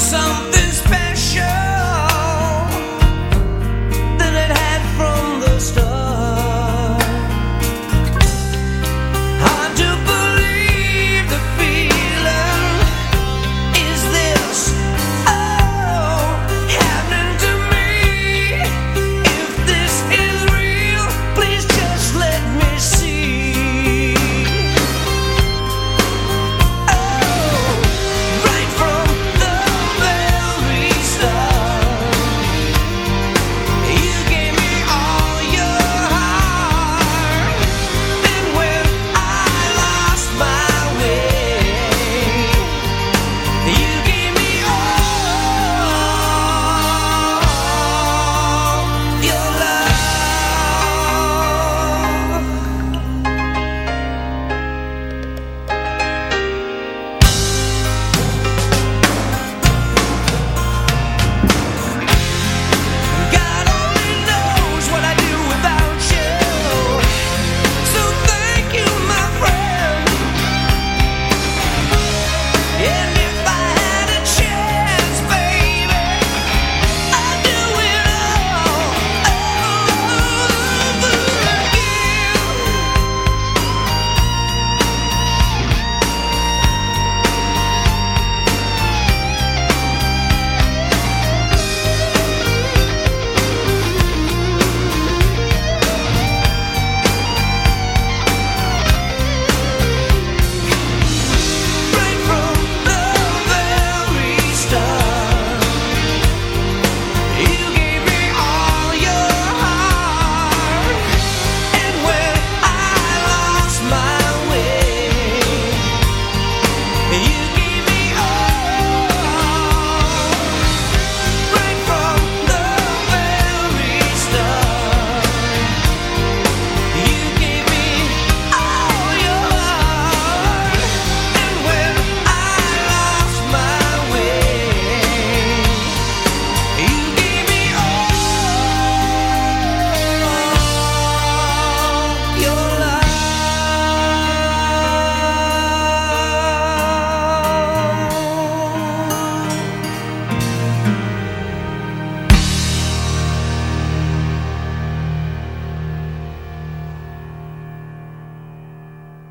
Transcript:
some